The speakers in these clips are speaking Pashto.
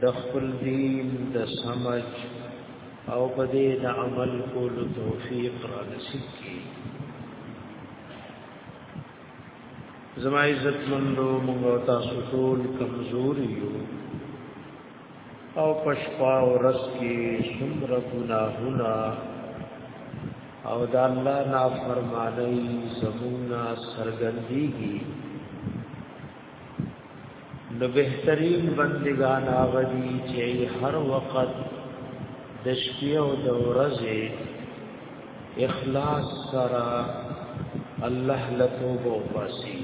د خپل دین د سمج او په دې د عمل کولو توفیق را نصیب کړي زما عزت مندو موږ تاسو ټول کمزوري یو او پشپا او رس کې څومره ګناهونه او د الله نافرمانی زمونا سرګندېږي نو بهترین بندگان هغه دي چې هر وخت د شپې او د ورځې اخلاص سره الله لتوب واسي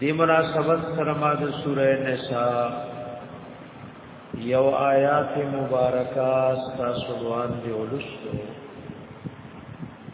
دی مناسبت سره ما د سوره نساء یو آیات مبارکه تاسو وړاندې ولستو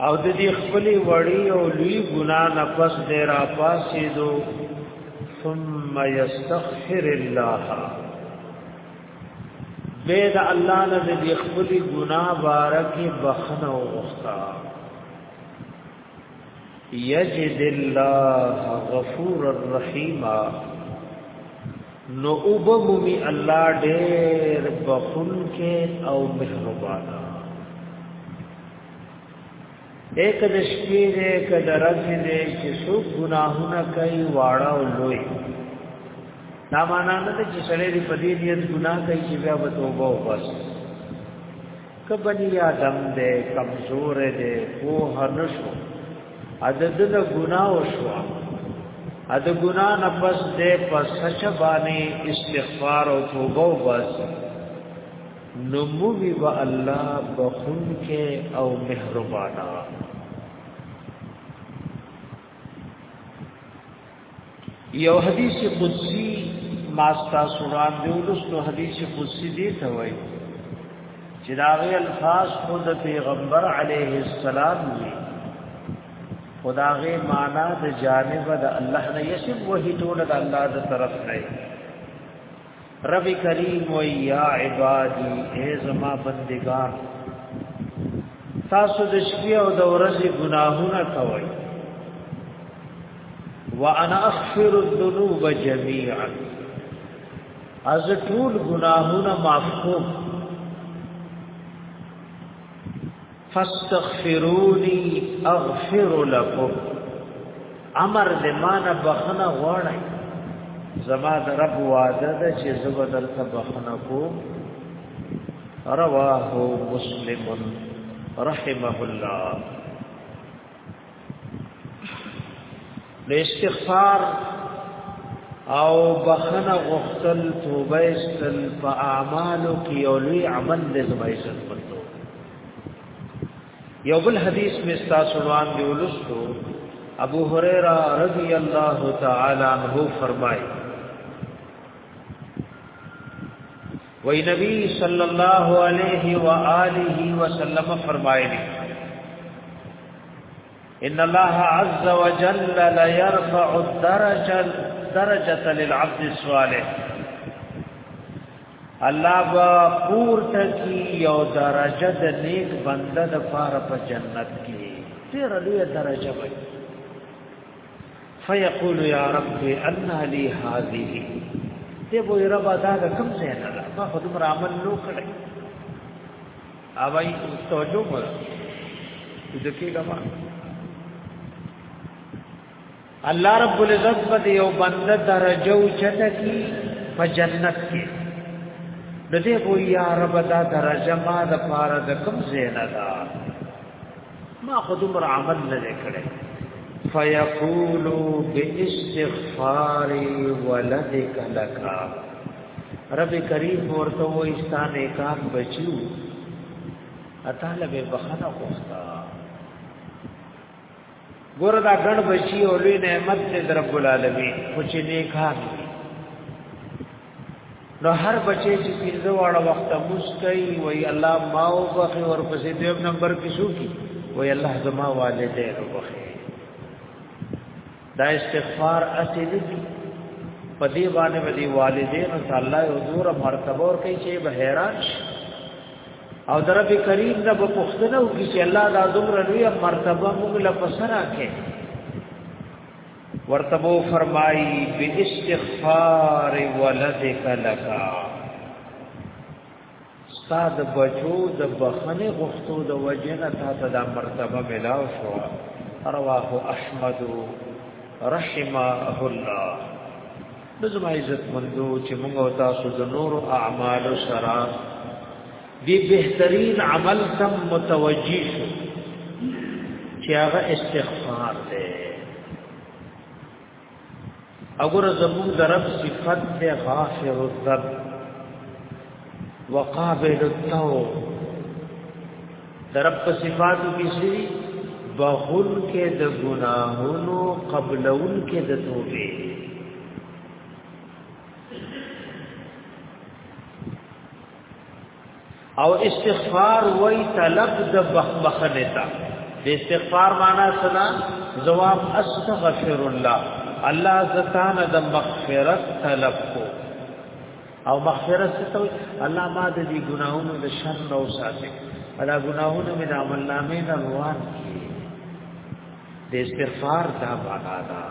او د دې خپل وړي او لوی ګنا نه پس دې را پاسې دو ثم يستغفر الله به د الله نه د خپل ګناه بارکه بخنه او غفتا یجد الله غفور الرحیم نو وبمومي الله ډېر بخون کې او مهربان ایک د شپې دې کده ورځې دې چې څو ګناهونه کوي واړه او لوی دا معنا نه ده چې سړی دې په دې نیت ګناه کوي چې بیا به توبه وباسي کبنی آدم دې کمزور دې په هر نشو عدد د ګناه او شو اد ګنا نه پس دې پس سچ باندې استغفار او توبه وبس نموی و الله بخون کې او مهربانا یو حدیث قدسی ماستا سوران دی ولستو حدیث قدسی دی ته وای چې داغه الفاظ خود پیغمبر علیه السلام دی خداغه معنا د جانب د الله نه یسب وحی ټول د الله د طرف نه رب کریم و یا عبادی اے زما بندگان تاسو د شپې او د ورځې ګناهونه کوئ وانا اغفر الذنوب جميعا از ټول ګناهونه معاف کوم فاستغفروني اغفر لكم امر دې مانه بخنه غواړي زما د رب وعده ده چې زه درته بخنه کوم رواه مسلم رحمه الله د استغفار او بخنه غختل توبه استل په اعمالو کې یو لوی عمل دی زما عزت پرته یو بل حدیث می تاسو روان دی ولستو ابو هريره رضی الله تعالی عنہ فرمایي وی نبی صلی الله علیه و آله وسلم فرمایلی ان الله عز وجل لا يرفع الدرجه درجه للعبد الصالح الله با پور تکی یو درجه د نیک بنده د پاره په جنت کې ډیر لوی درجه وي فیقول یا رب ان لی هذه دی وای رب دا کوم ځای نه ده ما خو دومره عمل نو کړی اوای توجه مو دې کې ګما الله رب العزت په یو بنده درجه او چته کی په جنت کې د دې وای یا رب دا درجه ما د پاره د کوم ځای نه ده ما خو دومره عمل نه دی کړی فیقولو باستغفار ولدک لک رب کریم ورته و استان کان بچو اتاله به بخنه کوستا ګور دا ګڼ بچی او لوی نعمت دې رب العالمین خو چې نیکان نو هر بچی چې پنځه واړه وخت موس کوي وای الله ما او بخي ور پسې دیو نمبر کې شو کی وای الله زما والدین او بخي دا استغفار اصلي دي په دې باندې باندې والدین او الله او نور مرتبه ور کوي چې به حیران او درب کریم نه په پښتنه او کې چې الله دا دومره لوی مرتبه موږ لا پسرا کې ورتبو فرمای باستغفار ولدک لکا استاد بچو د بخنه غفتو د وجنه تا ته د مرتبه ملاو شو رواه احمد رحمه الله نظم عزت مندو چې موږ تاسو د نور اعمال سره دی بهترین عمل تم متوجی شو چې هغه استغفار دی اگر زمون درب صفت دی غافر الذب وقابل التوب درب په صفاتو کې سری بخل کې د ګناهونو قبلون کې د توبې او استغفار وای طلب د بخبخنه تا د استغفار معنا سنا جواب استغفر الله الله زتان د مغفرت طلب کو او مغفرت څه وي الله ما د دې ګناهونو د شر نو ساتي ادا ګناهونو مې د عمل نامې نه روان کی د استغفار دا معنا ده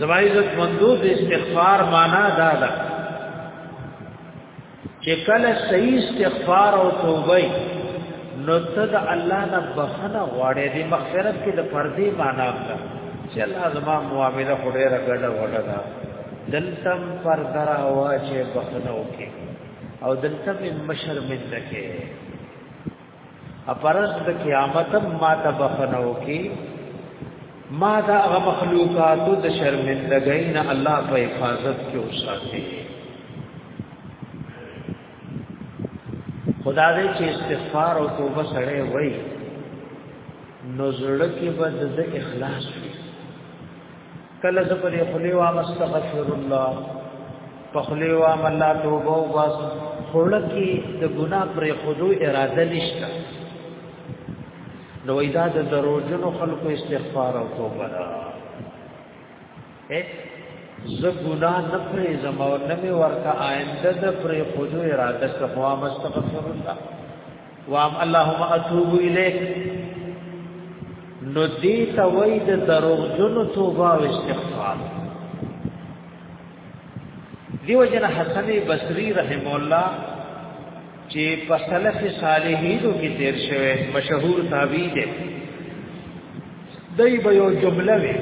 زما عزت مندو د استغفار معنا دا ده چې کله صحیح استغفار او توبه نو ته د الله نه بخنه غواړې د مغفرت کې د پردي معنا ده چې الله زما معاملې خو ډېره ګډه وډه ده دلتم پر درا وا چې بخنه وکي او دلتم مشر مل کې اپرز د قیامت ما ته بخنو کی ما دا غ مخلوقات د شرمندګۍ نه الله په حفاظت کې وساتي خدا دې چې استغفار او توبه سره وای نو زړه کې بد د اخلاص وي کله زه پر خلی وام استغفر الله په خلی وام الله توبه وباس خړه کې د ګناه پر خودو اراده نشته نو ایدا د دروژنو خلکو استغفار او توبه ده زه ګناه نه پرې زمو نه مې ورته آینده د پرې خودو اراده کوم استغفر الله وام اللهم اتوب الیک نو دې ته وای د دروغجنو توبه او استغفار دیو جن حسن بصری رحم الله چې په سلف صالحینو کې تیر شوی مشهور تابعی دی دای به یو جمله وی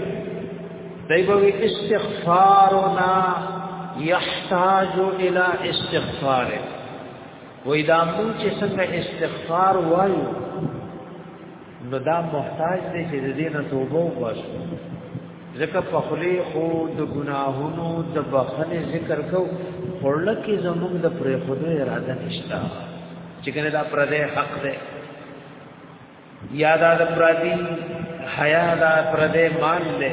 دای به استغفارنا یحتاج الی استغفاره وای دا مونږ چې څنګه استغفار وایو نو دا محتاج دی چې د دې نه توبه وباسو ځکه په خلی خو د ګناهونو د بخنې ذکر کو خړل کې زموږ د پرې خدای اراده نشتا چې کنه دا پردې حق دی یادا د پردی حیا دا پردې مان دی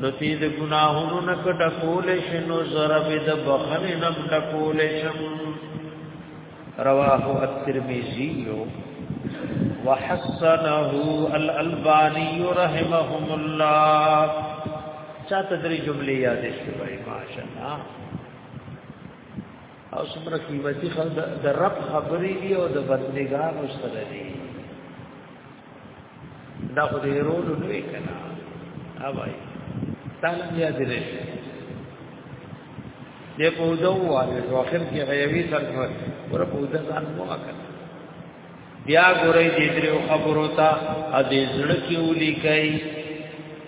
نو تی د ګناهونو نه کټ کول شي نو ضرب د بخنه نه کټ کول شي رواه الترمذی وحسنه الالبانی رحمهم الله چا تدری جمله یاد شي وای ماشاءالله او څومره قیمتي خبر د رب خبرې دی او د بندګانو سره دی دا خو دې رول نه وی کنه اوای تعالی بیا دې دې په دوه واره په اخر کې غیوی سر پر پر په دوه ځان مو وکړ بیا ګورې دې درو خبرو ته ا دې زړه کې ولي کوي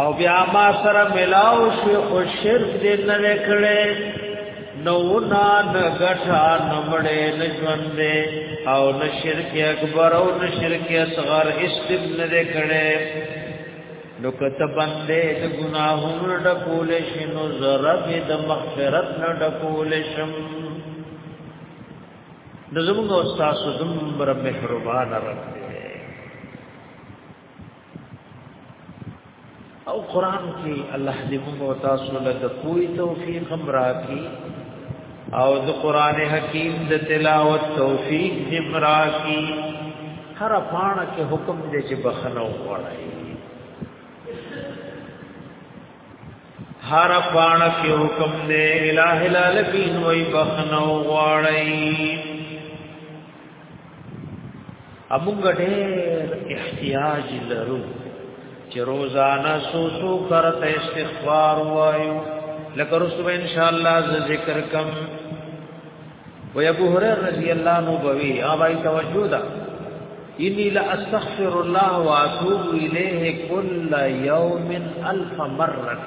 او بیا ما سره ملاو شو خو شرک دې نه وکړې نو نا نه غټا نه مړې نه ژوندې او نه شرک اکبر او نه شرک اصغر استم نه دې کړې نو کته باندې د ګناهونو ډکول شي نو ضرب د مغفرت نه ډکول شم د زموږ استاد زموږ مهربان رب او قران کې الله دې موږ او تاسو له د کوی توفیق هم راکړي او د قران حکیم د تلاوت توفیق دې راکړي هر پاڼه کې حکم دې چې بخنه وغواړي هر پاڼه کې حکم دې الٰه العالمین وای بخنه وغواړي امونګ ډېر احتیاج لرو چې روزانه سو سو کرت استغفار وایو لکه رسول ان شاء الله ذکر کم و ابو هريره رضی الله عنه بوي اوای توجه دا انی لا استغفر الله واتوب الیه کل یوم الف مره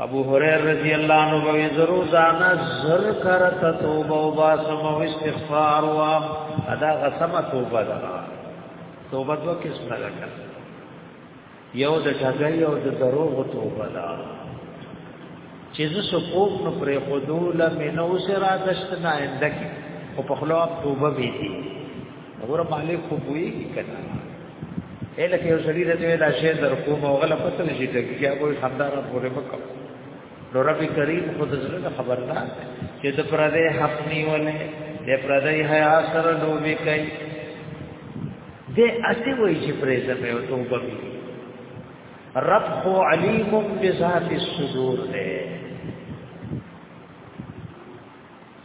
ابو هريره رضی الله عنه وی زرو زانا زر کرت توبه او باسم او استغفار وا ادا قسم توبه دا توبه دو کس نه لګا یو د ټګي او د دروغ توبه دا چې زه سقوف نو پر خودو لمنو سره دشت نه اندکی او په خلاف توبه وی دي وګوره مالک خو پوهیږي که نه اله کې یو سړي راته دا شی در کوم او غله پته نشي ټکی یا کوئی خندار پورې وکړ نو رب کریم خود زړه خبردار چې د پردې حق نیولې د پردې حیا سره لوبي کوي دې اسی وای چې پرې ته په توبه وي رب خو علیم بذات الصدور دې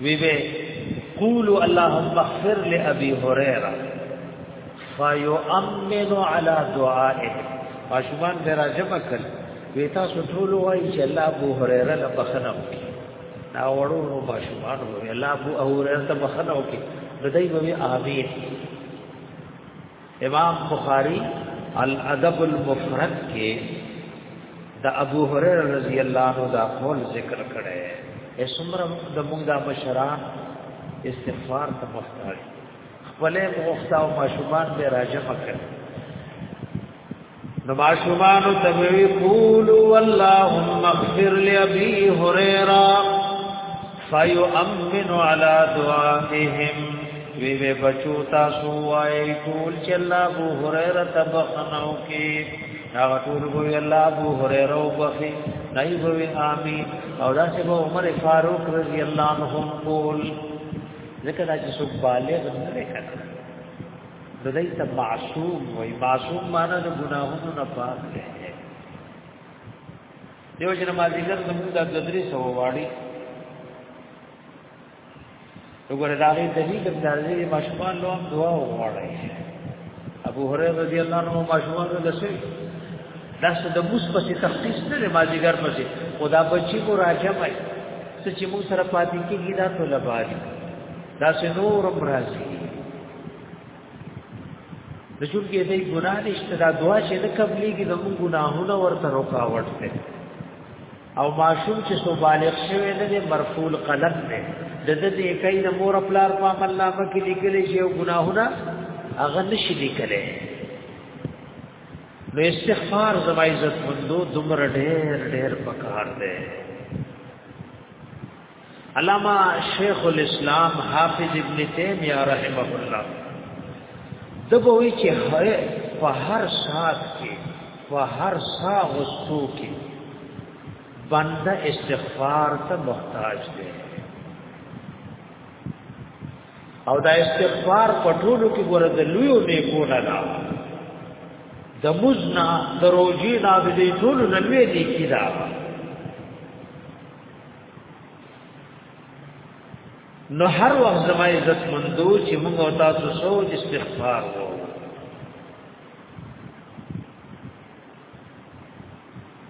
وی به قولوا اللهم اغفر لابي هريره فيؤمن على دعائه ماشومان به راجم کړ وی تاسو ټول وای چې الله ابو هريره له بخنه وکي دا وړو نو ماشومان وی الله ابو هريره ته بخنه وکي بدای به امين امام بخاری الادب المفرد کې د ابو هريره رضی الله عنه دا قول ذکر کړي اے سمره د موږ د مشرا استغفار ته محتاج خپل مختاو ماشومان به راجمه کړي نو ماشومان ته وی قولوا اللهم اغفر لابي هريره فيؤمن على دعائهم وی وی بچو تاسو وای ټول چې الله ابو هريره تبخنو کې هغه ټول وی الله ابو هريره وبخي نه وی امين او دا چې عمر فاروق رضی الله عنه قول ذکر چې سو بالغ نه کړ دای ته معصوم وای معصوم معنی د ګناهونو نه پاک دی دیو جن مازیګر زموږ د درې سو واړی وګوره دا غي دلیل د دې مشمال لوم دعا وغواړي ابو هريره رضی الله عنه مشمال له سي دا څه د موس په تخصیص نه دی مازیګر په سي خدا بچي کو راځه مې چې موږ سره پاتې کیږي دا طلبه دي دا څه نور برازي د چون کې دې ګناه نشته دا دعا چې د قبلي کې زموږ ګناهونه ورته رکاوټ ده او معصوم چې سو بالغ شوی نه دی مرفوع قلم دی د دې دې کین مور خپلار په عمل نامه کې لیکل شي او ګناهونه هغه نشي لیکل نو استغفار زما عزت مندو دمر ډېر ډېر پکار دی علامہ شیخ الاسلام حافظ ابن تیمیہ رحمه الله دبوی چې هر په هر سات کې په هر سا غستو کې بنده استغفار ته محتاج دی او دا استغفار په ټولو کې ګوره د لوی او نیکو نه دا د مزنا د روزي نه د ټولو نه لوی دی کیدا نو هر وخت زما عزت مندو چې موږ او تاسو سو استغفار وو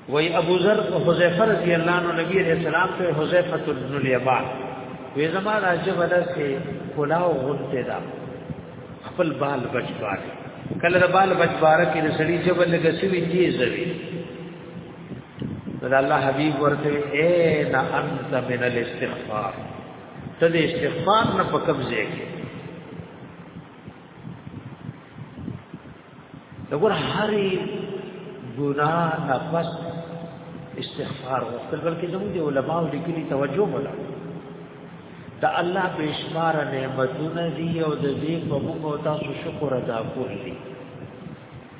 وی ابو ذر حذیفه رضی الله عنه نبی علیہ السلام ته حذیفه بن الیمان وی زما راځه ودا سي کلاو غنته دا خپل بال بچوار کله د بال بچوار کې د سړي جبل لګسوي تیز وي دا الله حبيب ورته اے نا انت من الاستغفار ته د استغفار نه په قبضه کې دغه هرې ګناه نفس استغفار وکړ بلکې زموږ د علماو لیکلي توجه ولا دا الله په شمار نعمتونه دی او د دې په موږ او تاسو شکر ادا کوو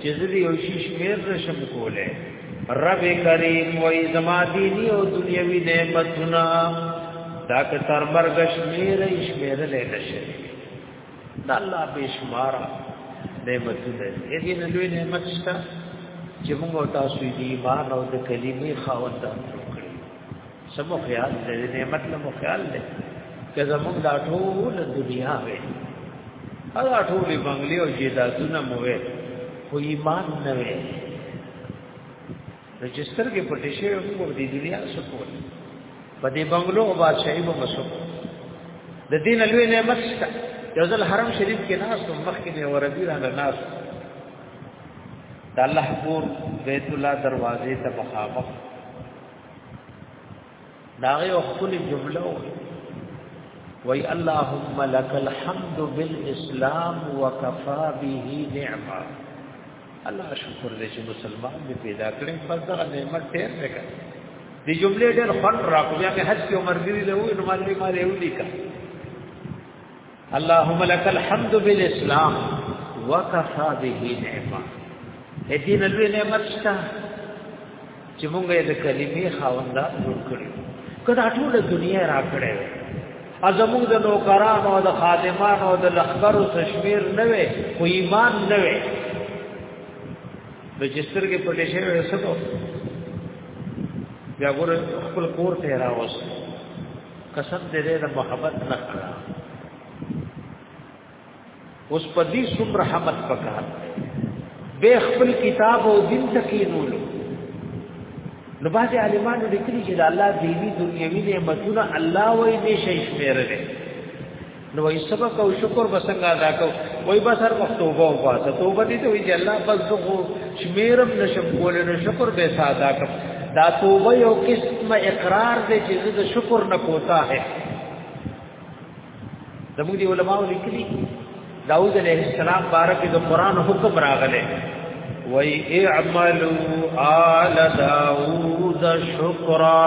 چې زه دې یو شي شمیر نشم کولای رب کریم وای زما دینی او دنیوي نعمتونه دا که تر مرګ شمیر شمیر لې نشي دا الله به شمار نعمتونه دې نه لوی نعمت شته چې موږ تاسو دې ایمان او د کلمې خاوندان سمو خیال دې نعمت له مو خیال دې که زموږ دا ټول دنیا وې هغه ټول بنگلې او جیداتونه مو وې خو ایمان نه وې رجستر کې پټې شوی موږ د دنیا سکول په دې بنگلو او بادشاہي به مسو د دین لوی نعمت شته یو ځل حرم شریف کې ناس او مخ کې وربي را ناس د الله پور بیت الله دروازې ته مخامخ داغه یو خپل جمله وي وی اللهم لك الحمد بالاسلام وكفى به نعمه الله شکر دې چې مسلمان دې پیدا کړې په دا نعمت ډېر دې کړې دې جملې ډېر فن راکو بیا په حج کې عمر دې له وې نو مالې مالې ودی کا اللهم لك الحمد بالاسلام وكفى به نعمه دې نه لوی نعمت شته چې مونږ یې د کلمې خاوندا جوړ کړو کدا ټول دنیا را کړې ازمو د نوکران او د خادمان او د لخر او تشمیر نه وي خو ایمان نه وي د جستر کې پټې شوی وسکو بیا ګور خپل کور ته راوست قسم دې دې د محبت نه کړا اوس په دې سم رحمت پکار به خپل کتاب او دین تکینولو نو باز عالمانو لیکلي چې د الله دینی دنیوي نعمتونه الله وایي نشي شمیرل نو وای سبق او شکر به څنګه ادا کو وای به سر وخت توبه او پاسه توبه دې ته وی چې الله بس دغه شمیرم نشم کول نو شکر به ساده کم دا توبه یو قسم اقرار دې چې زه شکر نه کوتا ہے زموږ دی علماء لیکلي داوود علیہ السلام بارک د قران حکم راغله وای اعملوا آل داوود شکرا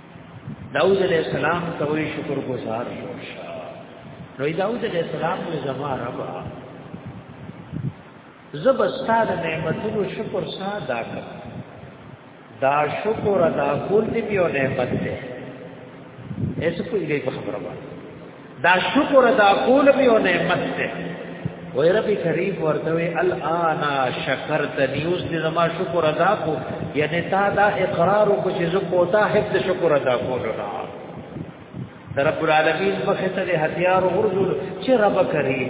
داوود علیہ السلام ته وی شکر گزار شو نو داوود علیہ السلام یې زما رب زب استاد نعمتونو شکر ساده کړ دا شکر ادا کول دی یو نعمت دی ایسه کوئی دی خبره وایي دا شکر ادا کول به یو نعمت ده وای رب کریم ورته وی الان شکرت نیوز دې زما شکر ادا کو یعنی تا دا اقرار کو چې زه کوتا حفظ شکر ادا کول نه رب العالمین په خته دې هتیار ورزول چې رب کریم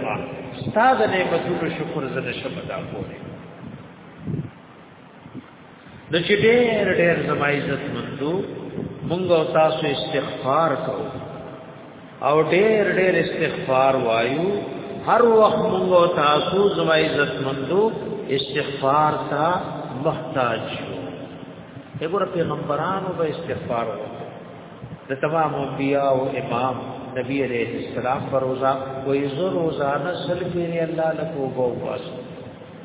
استاد نعمتونو شکر زده شپ ادا کوله نو چې ډېر ډېر زما عزت مندو مونږ او تاسو استغفار کوو او ډېر ډېر استغفار وایو هر وخت مونږ او تاسو زما عزت مندو استغفار ته محتاج یو دغه پیغمبرانو به استغفار وکړي د تمام انبیاء او امام نبی علیہ السلام پر روزا کوئی زر روزانه سلمی الله لکو بو واسو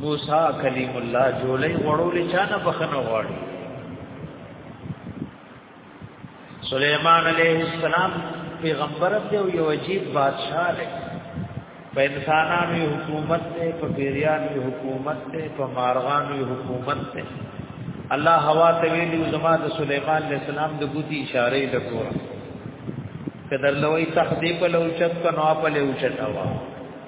موسی کلیم الله جولې غړولې چا نه بخنه غواړي سليمان عليه السلام پیغمبر دی او یو عجیب بادشاہ دی په انسانانو حکومت دی په پیریانو حکومت دی په مارغانو حکومت دی الله هوا ته ویلو زما د سليمان عليه السلام د ګوتی اشاره د کوره کدر لوی تخدیب لو چت کنو په لو چتاوا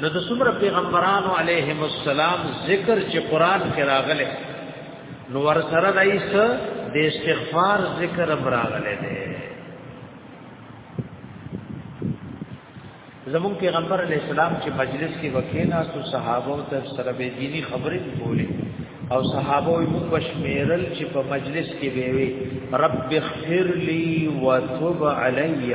نو د څومره پیغمبرانو علیهم السلام ذکر چې قران کې راغله نو ور سره دایس د استغفار ذکر راغله ده زمون پیغمبر علی السلام چې مجلس کې وکینا سو صحابه او تر سره به دینی خبرې کولې او صحابه او موږ بشمیرل چې په مجلس کې به وي رب اغفر لي وتب عليّ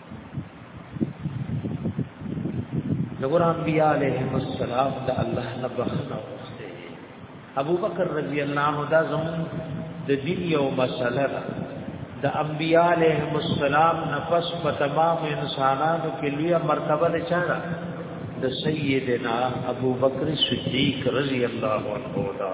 نور انبیاء علیهم السلام د الله نه بخنه وغوښته ابو بکر رضی الله عنه دا زمون د دین یو مسله ده د انبیاء علیهم السلام نه پس په تمام انسانانو کې لوی مرتبه ده چاره د سیدنا ابو بکر صدیق رضی الله عنه دا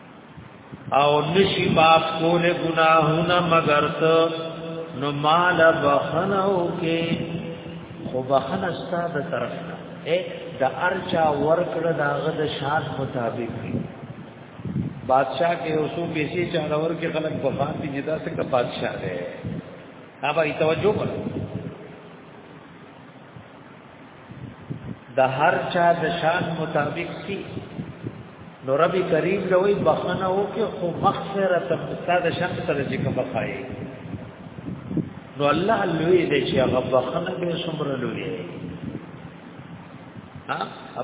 او نشی باپ کول گناہونا مگر تو نو مال بخنو کې خو بخن استا د طرف نه د ارچا ورکړه دا غد شاد مطابق دی بادشاہ کې اوسو پیسې چارور کې خلک بخان دي جدا سے کا بادشاہ دی ها بھائی توجه کړئ د هر چا د شان مطابق سي نو رب کریم لوی بخنه او کې خو مغفرت استاد شخص سره چې کوم پای نو الله لوی دې چې هغه بخنه به سمره لوی ها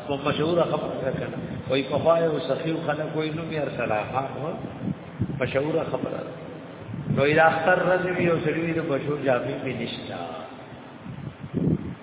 په مشهور خبره کړه وای په خای او سخیو خلک وای نو مې ارسلاها مشهور خبره نو اذا اختر رضوی او سړي د بشو جامې په نشتا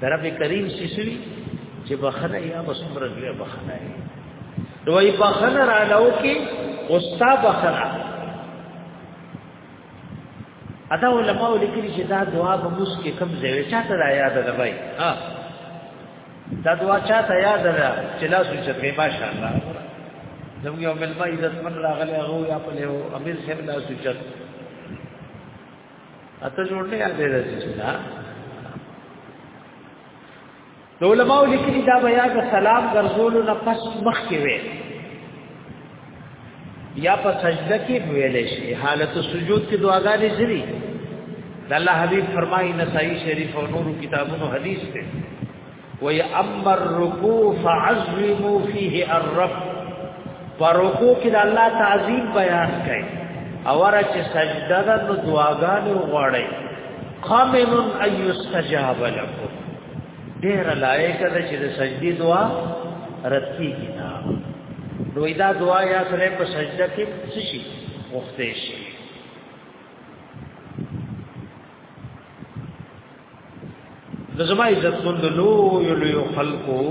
درب کریم سیسوی چې بخنه یا بسمر لوی بخنه ای دوی بخنه را لو کې اوستا بخنه ادا علماء لیکلي چې دا دعا به موس کې کم ځای چاته را یاد ده بھائی ها دا دعا چاته یاد ده چې لا سوچ کې ماشاء الله زموږ یو ملما عزت من راغلی هغه یا په له امیر صاحب لا سوچ اته جوړ نه یاد دی چې دا د علماء لیکلي دا بیا د سلام ګرځولو نه پس مخ کې وي یا په سجده کې ویل شي حالت سجود کې دعاګانې ځري د الله حبيب فرمایي نسائی شریف او نورو کتابونو حدیث ته وی اما الرکوع فعظموا فيه الرب پر رکوع کې د الله تعظیم بیان کړي او را چې سجده ده نو دعاګانې وغواړي قامن ان يستجاب لكم ډیر لایق ده چې د سجدي دعا رد کیږي نه نو دا دعا یا سره په سجده کې څه شي وخته شي د زما عزت مند لو یو لو خلقو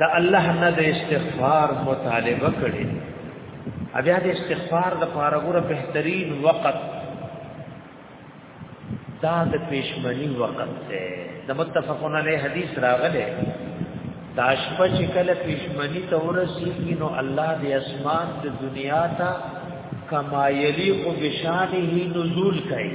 د الله نه د استغفار مطالبه کړي بیا د استغفار د پاره ګوره بهترین وخت دا د پېشمنی وخت دی د متفقون علیه حدیث راغله دا شپه چې کله پېشمنی ته ورسیږي نو الله د اسمان د دنیا ته کما یلیق بشانه نزول کوي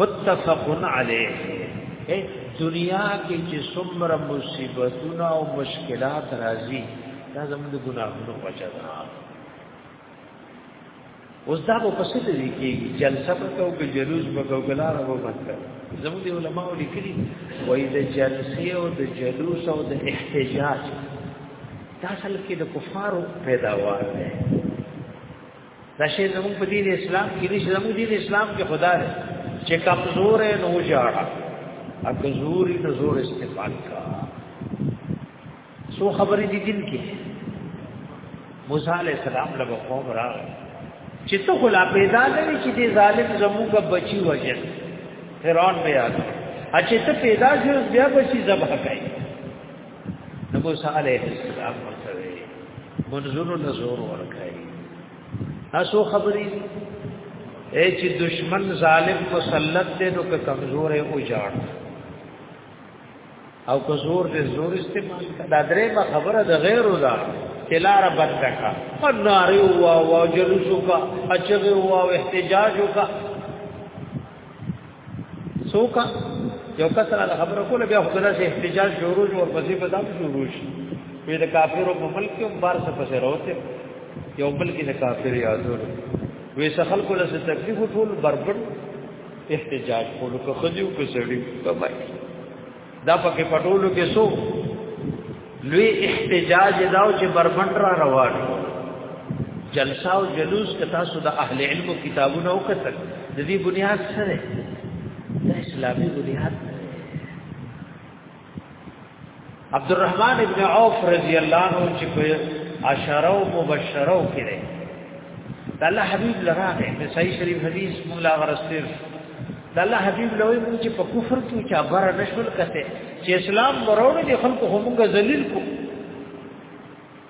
متفق علیه دنیا کې چې څومره مصیبتونه او مشکلات راځي دا زموږ د ګناهونو وجه ده اوس دا په پسې ته دي کې جلسه په تو کې جلوس په تو کې لار وو بند کړ زموږ دی علماء لیکلي وای د جلسې او د جلوس او د احتجاج دا اصل کې د کفارو پیداوار ده دا شی زموږ په دین اسلام کې دې زموږ دین اسلام کې خدا دې چې کمزور نه وجاړه ا کمزوري نه زور استعمال کا سو خبرې دي دین کې موسی علی السلام له قوم را چې ته خلا پیدا نه چې دې ظالم زموږ بچي وجه فرعون بیا اچې ته پیدا شې بیا بچي ذبح کوي نو موسی علیه السلام ورته منظور له زور ورکړي تاسو خبري اے چې دشمن ظالم مسلط دی نو که کمزور او جاړ او که زور دې زور استعمال کړه دا درې ما خبره د غیر ودا تلار بد کا النار او او جلوس کا اچغه او احتجاج کا څوک یو کس را خبره کوله بیا خو داسې احتجاج شروع شو او پسې په دام شروع شي وی د کافرو په ملک کې هم بار څه پسې راوته یو بل کې د کافر یادو وی څه خلکو له تکلیف ټول بربد احتجاج کولو که خدیو که سړی کمای دا پکې پټولو کې سو لوی احتجاج داو چې بربند را روان جلسه او جلوس که تاسو د اهل علم کتابونه وکړل د دې بنیاد سره د اسلامي بنیاد عبد الرحمن ابن عوف رضی الله عنه چې په عشره او مبشره کړي د الله حبيب لراغه په صحیح شریف حدیث مولا غرستیر د الله حبيب لوی موږ چې په کفر کې چا بر نشول کته چې اسلام ورونه دي خلکو همغه ذلیل کو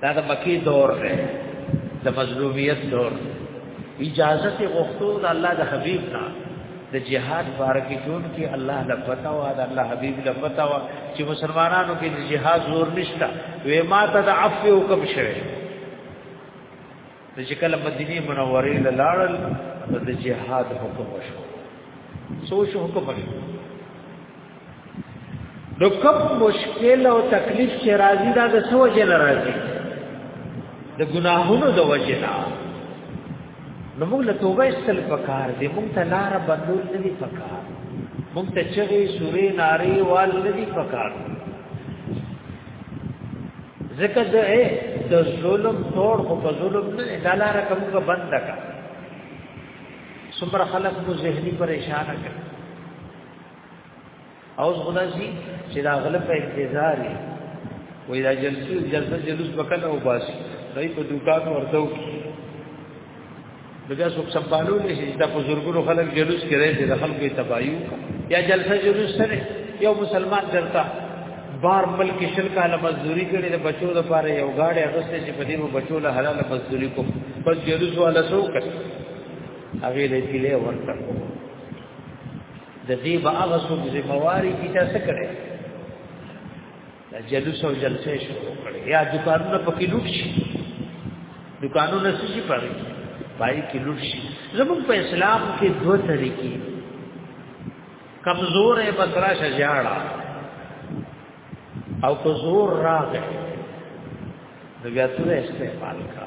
دا د مکی دور دی د مظلومیت دور اجازه ته غوښتو د الله د حبيب نه د جهاد بار کې جون کې الله لپتا وا د الله حبيب لپتا وا چې مسلمانانو کې د جهاد زور نشتا وې ما ته د عفو حکم شوه نو چې کله مدینه منورې له لاړل نو د جهاد حکم وشو سوچ حکم وشو نو کوم مشکل او تکلیف چې راځي دا د سو جن راځي د ګناهونو د وجه نه نو موږ له توبه استل پکار دي موږ ته لار بدلول نه دي پکار موږ ته چغې سورې نارې وال نه دي پکار ذکر د اے د ظلم تور خو په ظلم نه دلار کومه بند کا څومره خلق مو زهني پریشان کړ او خدا سي چې دا غلط په انتظار وي وې دا جلسه جلسه جلوس وکړه او باسي دوی په دکان ورته وکړي بیا څوک سمبالو نه شي دا بزرګونو خلک جلوس کړي چې د خلکو تبایو یا جلسه جلوس سره یو مسلمان درته بار ملک شل کاله مزدوري کړي د بچو د پاره یو گاډي اغسته چې په دې مو بچو له حلال مزدوري کو بس جلوس والا سو کړ هغه دې پیله ورته د دې باغ سو ذمہ واری کی تاسو کړي دا جلوس او جلسه شروع کړي یا دکانونه پکې لوټ شي دکانونه څه شي پاره پای کې لوټ شي زموږ په اسلام کې دوه طریقې کمزور ہے بکرا شجاړه او کو زور راغې د بیا څه استعمال کا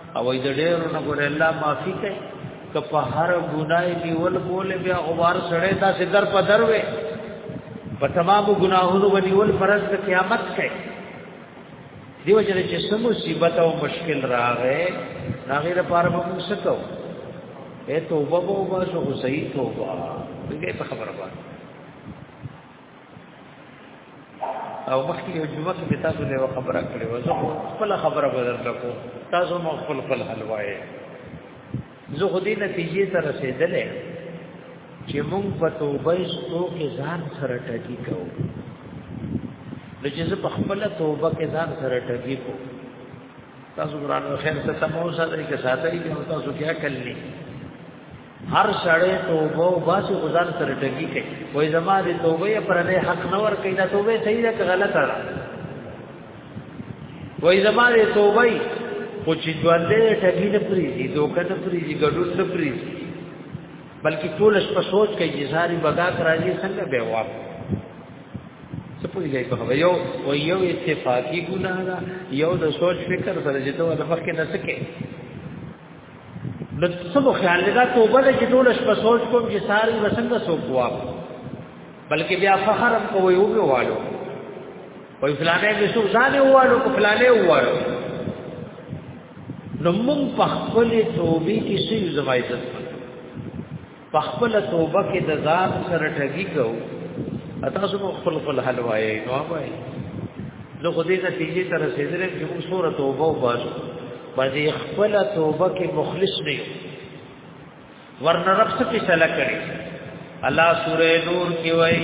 او د ډېر نه ګور الله معافي کوي که په هر ګناي نیول کول بیا اوار سره دا سدر په دروي په تمام ګناهونو ونیول فرض د قیامت کوي دیو جن چې سم مصیبت او مشکل راغې هغه لپاره به موږ څه کوو اے توبه وو باسو صحیح توبه دغه په خبره باندې او مخکې یو جمعه کې به تاسو له خبره کړې و زه خپل خبره بدل کړو تاسو مو خپل خپل حل وایې زه خو دې نتیجې ته رسېدلې چې مونږ په توبه شو کې ځان سره ټکی کوو نو چې زه په خپل توبه کې ځان سره ټکی کوم تاسو ګرانو خیر ته تمو سره کې ساتي کې تاسو کیا کړلی هر سړی توبه او باسي غزان سره ټګي کوي وای زما دې توبه یې پر نه حق نه ور کوي دا توبه صحیح ده که غلطه ده وای زما دې توبه یې خو چې ژوندې ټګي نه پریږي دوکه نه پریږي ګډون نه پریږي بلکې ټول شپه سوچ کوي چې ساری بګا کراږي څنګه به واپ څه پوهیږي په خبره یو و یو اتفاقی ګناه ده یو د سوچ فکر سره چې ته د مخکې نه سکے د سبو خیال دا توبه ده چې ټول شپه سوچ کوم چې ساری وسنګ سو کوه بلکې بیا فخر هم کوي او به والو وای فلانه به سو ځان والو کو فلانه والو نو موږ په خپل توبې کې شي زما عزت په خپل توبه کې د ځان سره ټګي کو اته سو خپل خپل حل وایي نو وایي نو خو دې نتیجې ته رسیدل چې موږ سوره توبه وباسو باندې خپل توبه کې مخلص نه یو ورنه رب څه فیصله کړي الله سوره نور کې وایي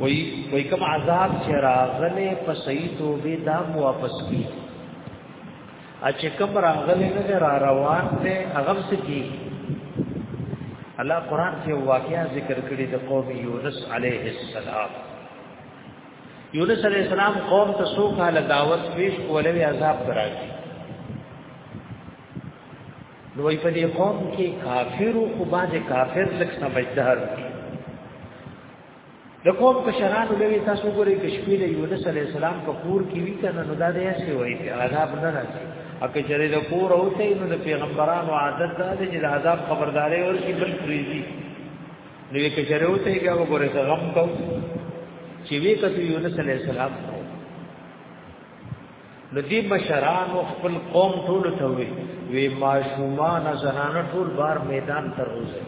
وای وای کوم عذاب چې راغله په صحیح توبه دا واپس کی اچ کوم راغله نه را روان ته هغه څه کی الله قران کې واقعیا ذکر کړی د قوم یونس علیه السلام یونس علیه السلام قوم ته سو کاله دعوت پیش کولې عذاب درایي نو وای په دې قوم کې کافر او خو باز کافر لک سمجدار د قوم په شرانو لوي تاسو ګورئ چې شپې له یونس علی السلام په کور کې وی کنه نو دا دې شي وای چې عذاب نه راځي اګه چرې د کور او ته نو د پیغمبرانو عادت دا دی چې د عذاب خبرداري ورشي بل فریزي نو یې کچره او ته بیا وګورئ چې غم کو چې وی کته یونس علی السلام نو دی مشران او خپل قوم ټول ته وی وی ماشومان زنانه ټول بار میدان ته روزه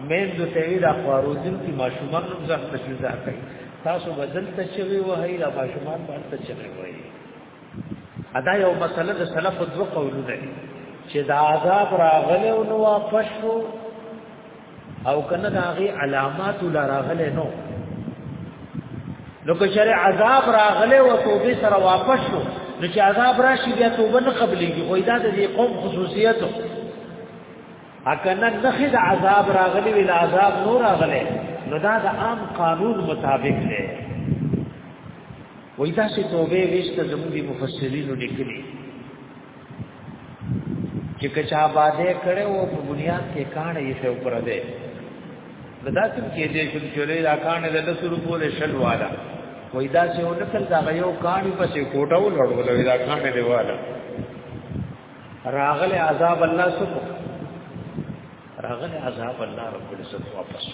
امین د توی دا فاروزین کی ماشومان نو ځخ تشویزه کوي تاسو بدل ته چوي وهي دا ماشومان باندې ته چوي وهي ادا یو مسله د سلف دو قولونه چې دا عذاب راغله او نو واپس شو او کنه دا غي علامات لا راغله نو نو که شر عذاب راغله او توبه سره واپس شو نو چې عذاب راشي بیا توبه نه قبليږي خو دا د قوم خصوصیت اکنه نخې د عذاب راغلي ویل عذاب نور راغله نو دا د عام قانون مطابق دی وای دا چې توبه وشته زموږ مفسرینو لیکلي چې کچا آبادې کړي او په بنیاد کې کان یې څو پر دې دا څه کې دې چې چولې دا کان د لسو روپو له شل والا وای دا چې یو نسل دا یو کان په څه کوټه ولړول دا کان دی والا راغله عذاب الله سبحانه راغله عذاب الله رب العزت واپس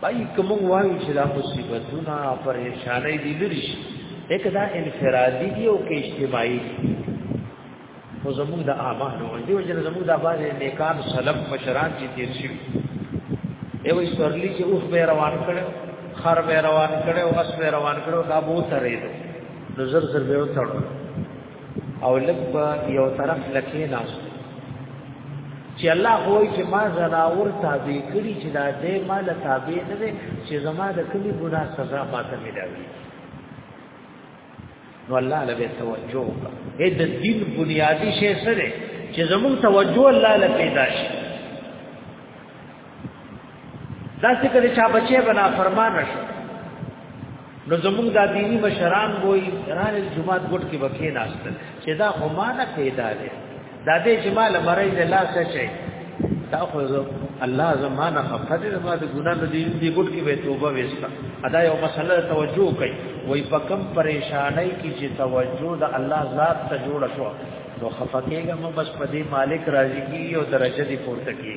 بای کوم وایو چې دا مصیبتونه پریشانې دي لري شي اګه دا انفرادي دی او کې اجتماعي خو زموږ د اعمالو دی او چې زموږ د باز نیکان سلف مشران چې تیر شي ایو سورلی چې اوس به روان کړو خر به روان کړو او اس به روان کړو دا بو ترې نو زر زر به وتړو او لږ په یو طرف لکې ناس چې الله وایي چې ما زناور تابع کړی چې دا دې ما له تابع نه وي چې زما د کلی ګناه سزا ماته ملاوي نو الله له توجه وکړه د دین بنیادی شی سره چې زموږ توجه الله له پیدا شي دا چې کله چا بچي بنا فرمان شو نو زمونږ د دیني مشران وای ران جمعات ګټ کې وکې ناشته چې دا خو ما نه پیدا دی دا دې چې مال مرای د لاس شي دا خو الله زمانه خفه دې ما د ګنا نه دین دې ګټ کې به توبه وستا ادا یو مسله توجه کوي وای په کم پریشانای کې چې توجه د الله ذات ته جوړ شو نو خفه کېږم بس په دې مالک راضي کی او درجه دې پورته کی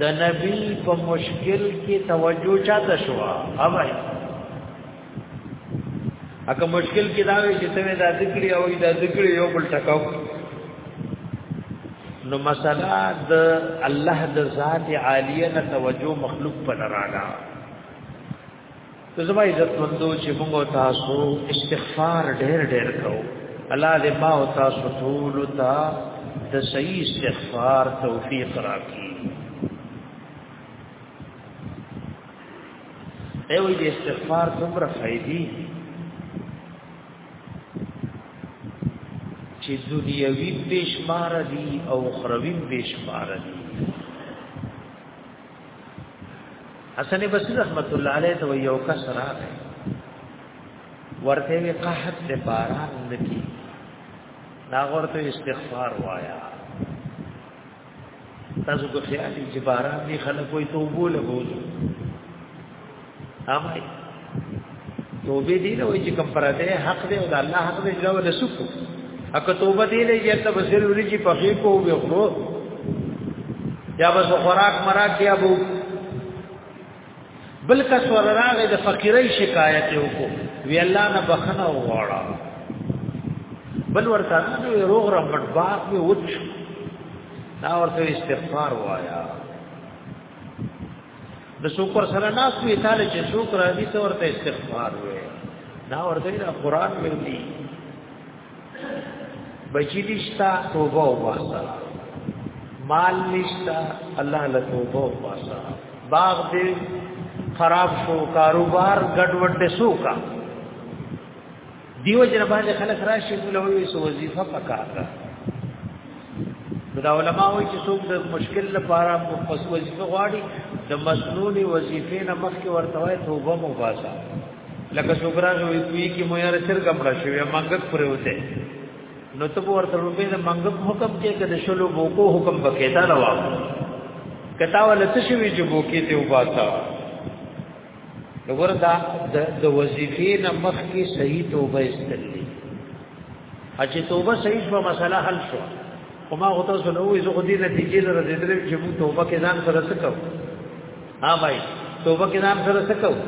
د نبی په مشکل کې توجه چاته شو اوبای اګه مشکل کې دا وی چې ته دا ذکر او دا ذکر یو بل ټکاو نو مسله د الله د ذات عالیه نه توجه مخلوق پر راغله زما عزت مندو چې موږ تاسو استغفار ډېر ډېر کوو الله دې ما او تاسو ټول ته د صحیح استغفار توفیق راکړي ایو دې استغفار څومره فائدې چې دنیوي بشمار دي او اخروی بشمار دي حسن بصری رحمت الله علیه ته یو کس راغی ورته وی قحط له باران نکی دا ورته استغفار وایا تاسو کو خیال چې باران دی خلک کوئی توبو لګوي امای توبه دی نه وای چې کوم پراته حق دی او د الله حق دی دا ول سکو اګه توبه دی نه چې ته بسر وري چې پخې کو به خو یا بس خوراک مراک یا بو بل کس ورراغه د فقیرای شکایت وکړو وی الله نه بخنه وغواړه بل ورته نو روغ رمټ باغ می وچ دا ورته استغفار وایا د شکر سره ناس وی تعالی چې شکر راځي ته ورته استغفار وي دا ورته د قران ویلي بچی نشتا توبه واسه مال نشتا الله له توبه واسه باغ دې خراب شو کاروبار ګډوډ دې شو کا دیو جن باندې خلک راشي له وی سو وظیفه پکار ده دا علماء وایي چې څوک د مشکل لپاره مخصوص وظیفه غواړي د مسنون وظیفې نه مخکې ورته وای توبه مو باسا لکه څوک راځي وي کوي کې مو یاره سر کمړه شوی منګک پرې وته نو ته ورته روپې د منګک حکم کې کده شلو بوکو حکم بکې تا لوا کتا ولته شوی چې بوکې ته وباسا وګوره دا د وظیفې نه مخکې صحیح توبه استلې اچې توبه صحیح شو مسله حل شو خو ما غوته سره وې زه غوډي نتیجې لره دې درې چې موږ توبه کې ځان سره څه کوو ها بھائی توبه کې ځان سره څه کوو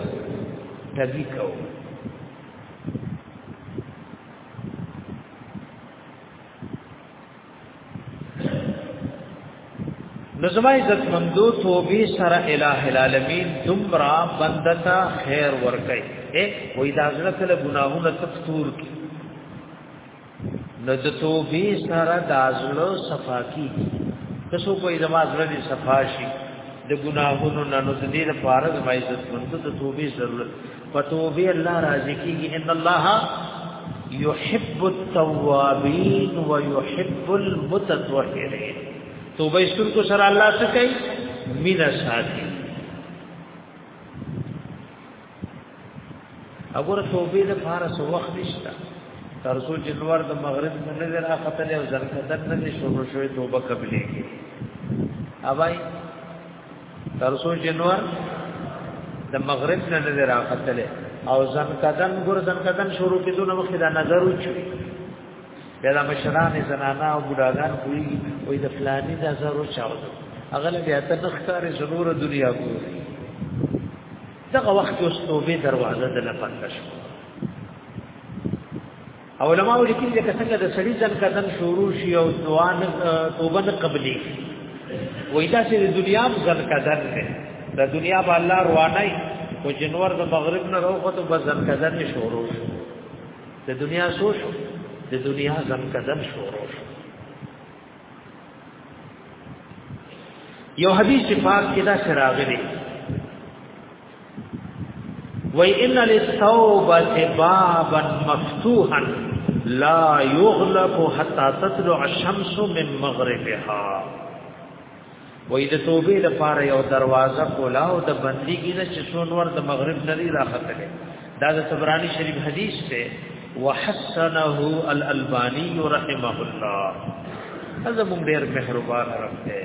ټګي کوو نظم عزت مندو توبه سره الہ العالمین دمرا بندتا خیر ورکي اے وې دا ځل کله ګناهونه تکتور کی نو د توبې سره د ازلو صفا کی تاسو په زما زړه دي صفا شي د ګناهونو نه نو د دې لپاره د عزت مند د توبې ضرورت فتوبه الله راضی کیږي ان الله يحب التوابين ويحب المتطهرين توبه استر کو سره الله څخه کوي مینا ساتي اگر توبه د فارس وخت نشته تر څو چې نور د مغرب نه نه راخته او زرکتن نه شروع شوی توبه قبلې کې اوبای تر څو چې نور د مغرب نه نه راختلې او ځن کدن ګور ځن کدن شروع کېدو نو مخې دا نظر وچوي بیا د مشران زنانا او بډاګان کوي وې د فلاني د نظر وچاو هغه له بیا ته نختارې زنور دنیا ګوري دغه وخت اوس توبه دروازه د لپاره شو علماء لیکلي چې څنګه د سړي ځن کدن شروع شي او دعا نه توبه نه قبلي وای دا چې د دنیا ځن کدن دی د دنیا په الله روانای او جنور د مغرب نه روخه ته ځن کدن شروع شو د دنیا سو شو د دنیا ځن کدن شروع شو یو حدیث پاک کې دا شراغلی وای ان للتوبه بابا مفتوحا لا يغلق حتى تطلع الشمس من مغربها وای د توبې د پاره یو دروازه کولا او د بندګی نه چې څونور د مغرب نری راختلې دا د صبرانی شریف حدیث ته وحسنه الالبانی رحمه الله هذا مونږ ډېر مهربان رب دی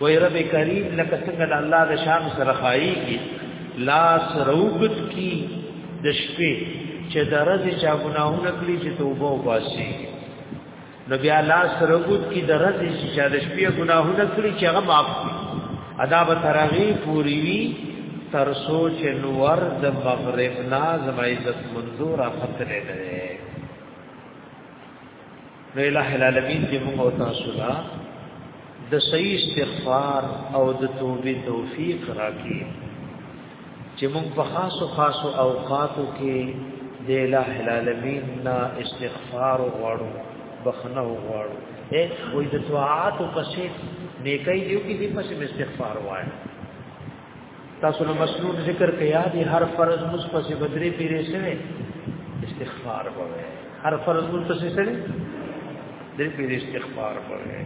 وای رب کریم لکه څنګه د الله د شان سره خایيږي لاس روغت کی د شپې چې درځي چا ګناهونه کړی چې توبه وباسي نو بیا لاس روغت کی درځي چې چا د شپې ګناهونه کړی چې هغه معاف کړي ادا به ترغی پوری وی تر سوچ نور د مغرب ناز عزت منظور اخت لري نو الہ العالمین دې موږ او تاسو لا د صحیح استغفار او د توبې توفیق راکړي چې موږ په خاصو خاصو اوقاتو کې د الہ العالمین نه استغفار غواړو بخنه غواړو اے وې د طاعات او پسې نیکي دیو کې دې پسې استغفار وایي تاسو نو مسنون ذکر کیا دی هر فرض مصفص بدری پیرې سره استغفار کوي هر فرض مصفص سره درې پیرې استغفار کوي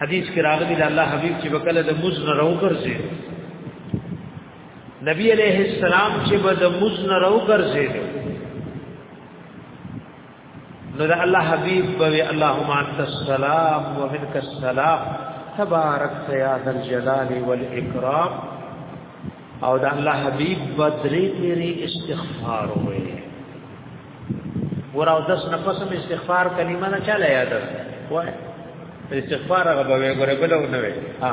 حدیث کې راغلی د الله حبیب چې وکاله د مزن راو ګرځي نبی علیہ السلام چې به د مزن راو ګرځي نو دا الله حبيب بوي اللهم انت السلام ومنك السلام تبارك يا ذا الجلال والاكرام او دا الله حبيب بدري تیری استغفار وي ور او دس نفس میں استغفار کلمه نه چاله یاد وای استغفار هغه به ګره بلو نه وي ها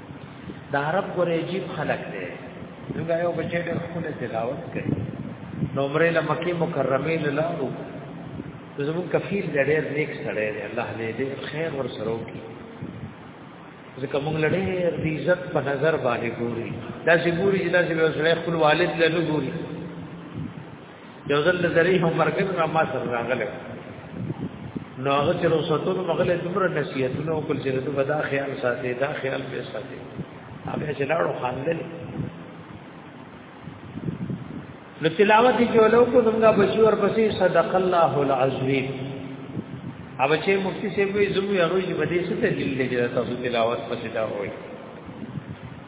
دا عرب ګورې عجیب خلک دی څنګه یو بچی ډېر خپل تلاوت کوي نو عمره له مکه مکرمه له لارو زمون کفیل ډېر نیک سره دی الله دې دې خیر ور سره وکړي ځکه موږ لړې عزت په نظر باندې ګوري دا چې ګوري چې دا چې وسره خپل والد له ګوري یو ځل د ذری هم مرګن را ما سره راغله نو هغه چې رسوتونو مغله دومره نصیحتونه او کل چې ته بدا خیال ساتي دا خیال به ساتي هغه چې لاړو خاندل نو تلاوت کې ولو کو زمګه بشي ور پسې صدق الله العظیم او چې مفتی سیبوی زمو یغوی چې بده ست دلیل دې تاسو تلاوت پسې دا وایي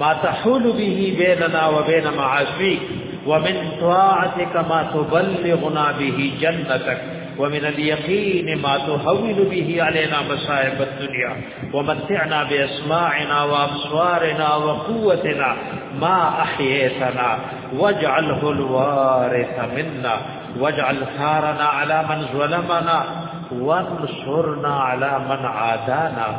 ما تحول به بيننا وبين معاصيك ومن طاعتك ما تبلغنا به جنتك ومن اليقين ما تهول به علينا مصائب الدنيا ومتعنا بأسماعنا وأبصارنا وقوتنا ما أحييتنا واجعله الوارث منا واجعل ثارنا على من ظلمنا وانصرنا على من عادانا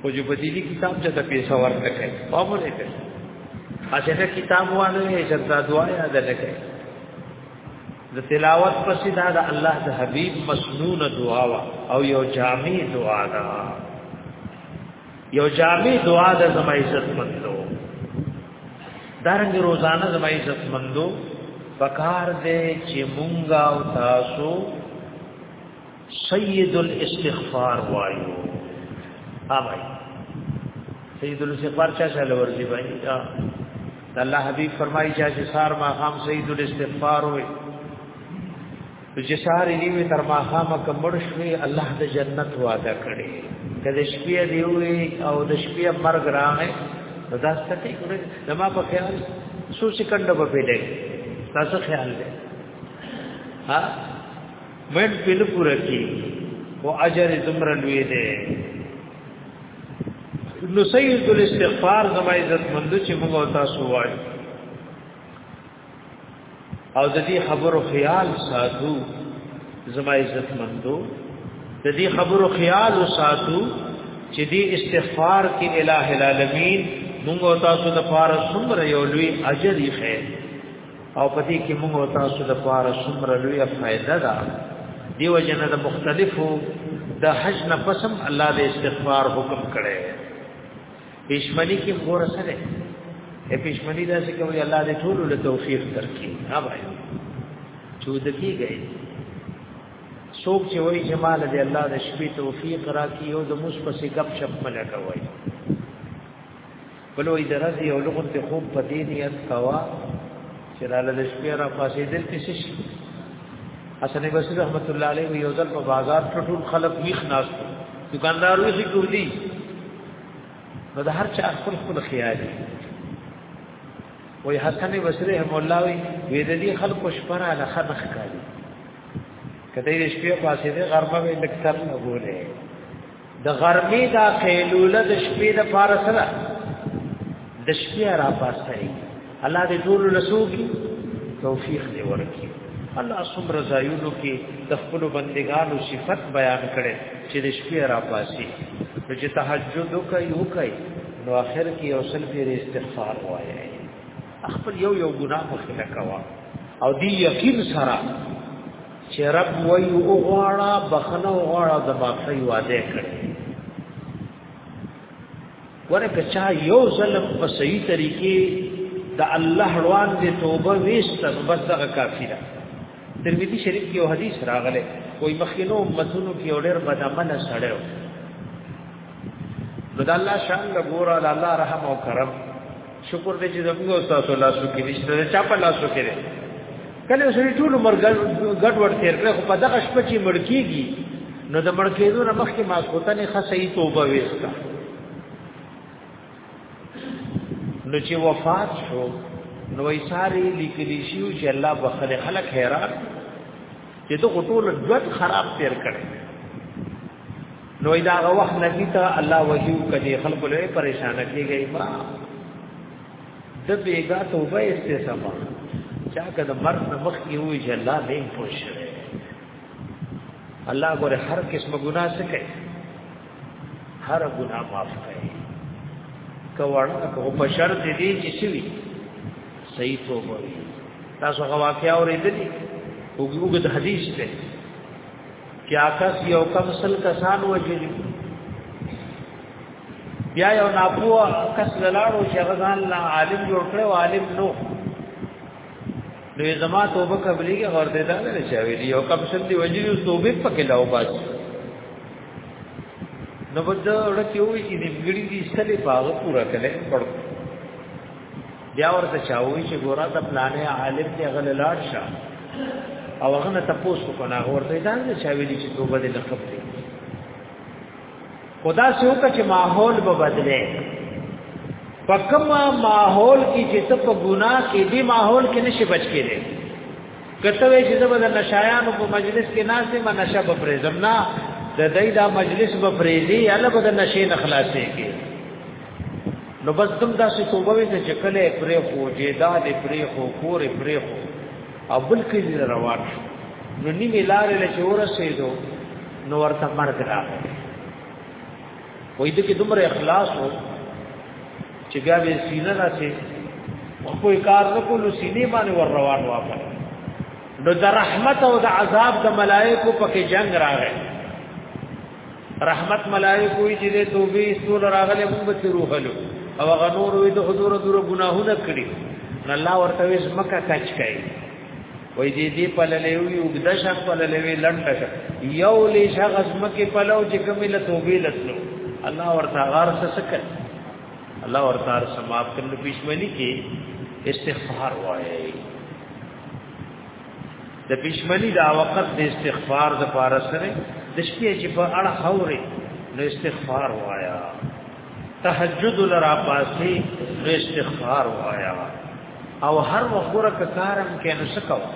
خو چې په دې کتاب چې د پیسې ورته کوي په مونږ نه کوي اځه کتاب وانه یې شرطا دعا یا ده لکه د تلاوت پسې دا د الله د حبيب مسنون دعا وا او یو جامع دعا دا یو جامع دعا د زما عزت مندو دارنګ روزانه زما عزت مندو پکار دې چې مونږه او تاسو سید الاستغفار وایو اوای سید الاستغفار چا چاله ورځي بای الله حبیب فرمایي چې سار ما خام سید الاستغفار وایي چې ساري نیمه تر ما خامه کمړ شوي الله د جنت وعده کړي کله شپې دی وي او د شپې مرګ راغی دا ستې کړي زما په خیال سو سکند په پیډه تاسو خیال دی ها مېټ بل پوره کی او اجر زمر لوی دی نو سید الاستغفار زما عزت مند چې موږ تاسو وایو او د دې خبرو خیال ساتو زما عزت مندو د دې خبرو خیال ساتو چې دې استغفار کې الٰه العالمین موږ تاسو د پاره څومره یو لوی اجر یې خیر او په دې کې موږ تاسو د پاره څومره لوی فائدہ ده دیو جن د مختلفو د حج نه پسم الله د استغفار حکم کړي پښمنی کې مور سره اے پښمنی دا چې کوي الله دې ټول له توفیق درکړي ها بھائی چود کی گئی څوک چې وایي چې مال دې الله د شپې توفیق راکړي او د مص پسې غب شپ ملګوي بل وای درځي یو لغون ته خوب په دې نیت کوا چې لاله د شپې را پاسې دل کې شي حسن بصری رحمت الله علیه یو ځل په بازار ټول خلک ویخ ناس دکاندار ویخ کوي نو د هر چا خپل خپل خیال دی وای حسن بصری هم الله وی وې د دې خلکو شپه را لخه مخ کوي کته یې شپې پاسې دې غرمه وې لکتر نه بوله د غرمې دا قیلوله د شپې د پاره سره د شپې را پاسه الله دې ټول لسوږي توفیق دې ورکړي الله سم رضایونو کې د خپل بندگانو صفت بیان کړي چې د شپې را پاسي چې تهجد کوي او کوي نو اخر کې یو سل پیر استغفار وایي خپل یو یو ګناه مخه کوا او دی یقین سره چې رب وی او غواړه بخنه او غواړه د بخښي وعده کړي ورکه چا یو ظلم په صحیح طریقې د الله روان دي توبه ویست بس دغه کافی ده ترمذی شریف کې یو حدیث راغلی کوئی مخینو امتونو کې اورر بدمن سړیو نو د الله شان له ګوره د الله رحم او کرم شکر دې چې زموږ استاد الله سو کې نشته چا په لاس کې ده کله سړي ټول مرګ ګډ ور تیر کړ خو په دغه شپه چې مړ کیږي نو د مړ کېدو نه مخکې ما کوتنه خصې توبه وېستا نو چې وفات شو نو یې ساري لیکلی شو چې الله بخل خلق حیران چې ته ټول ژوند خراب تیر کړي نو دا هغه وخت نبی ته الله وحی کړي خلق له پریشان کیږي با د بیګا توبه استسما چا کده مرګ نه مخ کې وی چې الله دې خوش الله ګوره هر قسم ګناه سکه هر ګناه معاف کړي کوړه کو په شرط دې چې شوی صحیح توبه تاسو غواکیا اورېدلی وګورئ د حدیث ته کیا کس یو کم سل کسان وجلی بیا یو ناپو کس للاړو چې غزان لا عالم جوړ کړو عالم نو نو زما توبه قبليږي غور دې دا نه شي ویلي یو کم سل دی وجلی او توبه پکې لاو باز نو بده ورته یو چې دې ګړي دې سره پاغه پورا کړي پړو بیا ورته چاوي چې ګوره د پلانې عالم دی غل لاړ شه او هغه نه تاسو کو نه ورته ځان چې چاوي دي چې توبه دې لقب دي خدا سې وکړه چې ماحول به بدله پکما ماحول کې چې ته په ګناه کې دی ماحول کې نشي بچ کېږي کته وی چې زبر نشایانو په مجلس کې ناسې ما نشه په پرېزم نه د دې دا مجلس په پرېزي الله به د نشې نه خلاصې کې نو بس دم دا سی توبه وی چې کله پرې خو جیدا دې پرې خو کور پرې خو او بل کې دې روان شو نو نیمه لارې له چور سیدو نو ورته مرګ راغی وې دې کې دومره اخلاص وو چې بیا به سینه نه سي خو کار نه کول سینې باندې ور روان واپس نو د رحمت او د عذاب د ملائکو پکې جنگ راغی رحمت ملائکه وی چې د توبې استول راغله موږ به تروغلو او غنور وی د حضور دور ګناهونه کړی نو الله ورته ویس مکه کچ کای وای دې دې پللې وی او د شخ پللې وی لنډه شخ یو لې شخص مکه پلو چې کومه له توبې لسلو الله ورته غار څه سکل الله ورته سماپ کړل پښمنی کې استغفار وایي د پښمنی دا وخت د استغفار د پاره سره د شپې چې په اړه خوري نو استغفار وایا تهجد لرا پاسي نو استغفار وایا او هر وخوره کارم کې نو سکوا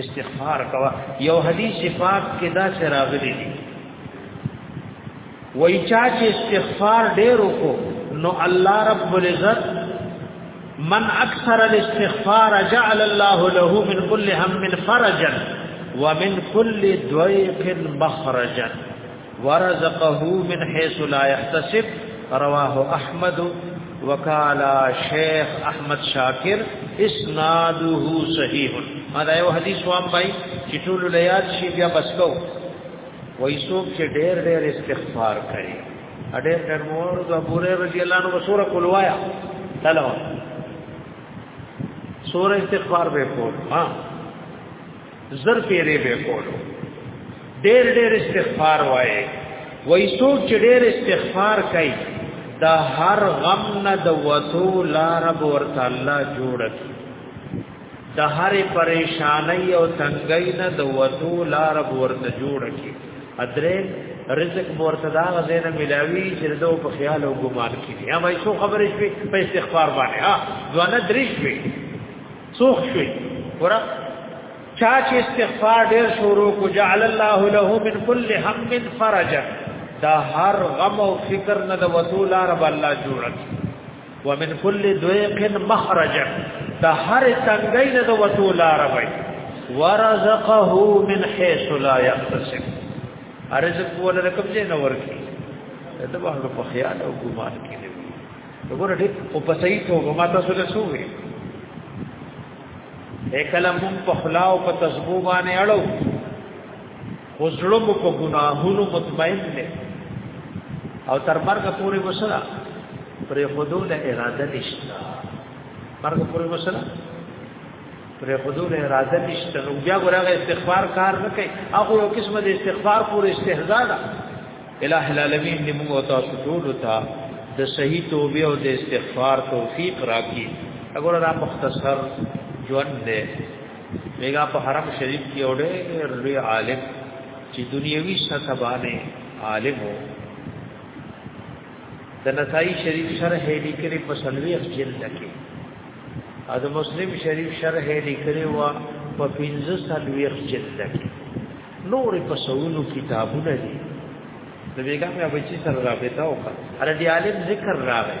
استغفار کوا یو حدیث پاک کې دا سره راغلي دي وای چا چې استغفار ډېر وکړو نو الله رب العزت من اکثر الاستغفار جعل الله له من كل هم من فرجا ومن كل ضيق مخرجا ورزقه من حيث لا يحتسب رواه احمد وقال شيخ احمد شاکر اسناده صحیح ما دا یو حدیث وام بای چې ټول لیات شي بیا بس کو وای څوک چې ډېر ډېر استغفار کوي ډېر ډېر مور د ابو هريره رضی الله عنه سورہ قل وایا تلو سورہ استغفار به کول ها زر پیری به کول ډېر ډېر استغفار وای وای څوک چې ډېر استغفار کوي دا هر غم نه د وتو لار ورته الله جوړ کړي د هر پریشانای او تنګای نه د وتو لار ورته جوړ کی ادرې رزق ورته دا غزنه ملاوی چې دو په خیال او ګمان کې دي هم ایسو خبرې شوي په استغفار باندې ها دوانه درې شوي څوخ شوي ورا چا چې استغفار ډېر شروع کو جعل الله له من كل هم من فرجا دا هر غم او فکر نه د وتو لار بل الله جوړ کی ومن كل ضيق مخرج د هر تنګۍ نه د وتو لار وي ورزقه من حيث لا يحتسب ارزق ولا رقم دې نه ورکی دا به په خیال او ګمان کې دی وګوره دې او په صحیح توګه ما تاسو له سوې اکلم په خلا او په تسبو باندې اړو خو زړه مو په ګناهونو مطمئن دی او تر مرګ پورې وسره پر خودو له اراده نشته مرګ پورې وسره پر خودو له اراده نشته نو بیا ورغه استغفار کار نه کوي هغه یو قسمه د استغفار پورې استهزاء ده الہ العالمین دې موږ او تاسو ټول ته د صحیح توبه او د استغفار توفیق راکړي اگر را مختصر ژوند دې بیګا په حرم شریف کې اورې لوی عالم چې دنیوي شتبانه عالم وو د نسائی شریف شرح لیکلي په سلوي جلد کې او د مسلم شریف شرح لیکلي وا په 15 سلوي جلد کې نور په سونو کتابونه دي د بیګا مې ابچی سره رابطه وکړه هر دی عالم ذکر راغی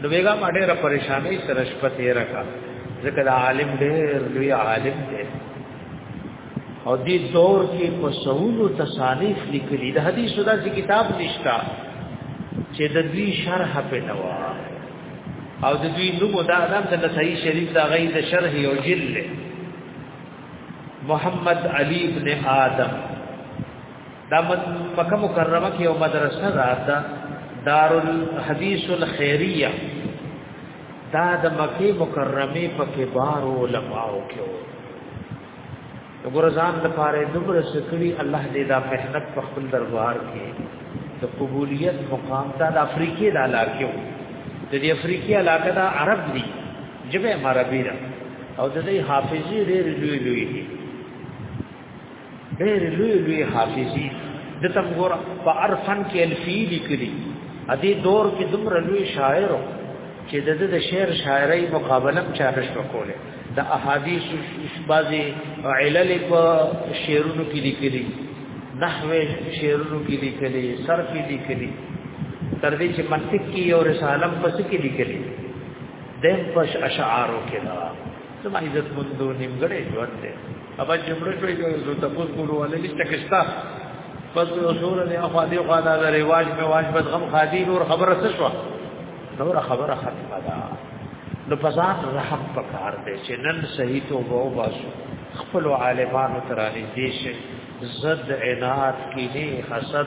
نو بیګا ما ډېره پریشانې سره شپه تیر کا ځکه دا عالم ډېر لوی عالم دی او دې دور کې په سعودو تصانیف لیکلي د حدیث دا چې کتاب نشتا چې د دوی شرح په نوا او د دوی نوم دا نام د نسائی شریف دا غي د شرح او جل محمد علی ابن آدم دا مکه مکرمه کې یو مدرسه ده دار الحدیث الخیریه دا د مکه مکرمه په کبار علماو کې و ګورزان د پاره دبر سکړي الله دې دا محنت په خپل دربار کې د قبولیت مقام ته د افریقې د علاقې و د دې افریقې علاقې دا عرب دي جبه عربي را او د دې حافظي ډېر لوی لوی دي ډېر لوی لوی حافظي د تم ګور په عرفن کې الفی لیکلي ا دې دور کې دومره لوی شاعر چې د د شعر شاعرۍ مقابله چا نشو کوله د احادیث بعضی علل په شعرونو کې لیکلي نحو شعرونو کې لیکلي صرف لیکلي تر دې چې منطق کې او رسالم پس کې لیکلي دیم پش اشعارو کې دا زما عزت مندو نیمګړې ژوند دی ابا جمله شوي جو تپوس کولو ولې لسته کښتا پس رسول نه اخوا دی خوا دا رواج په واج بد غم خادي نور خبره څه شو نور خبره ختمه ده نو فزاد رحم پکار دی چې نن صحیح تو وو باسو خپل عالمانو ترانه دي شي زد عناد کینه حسد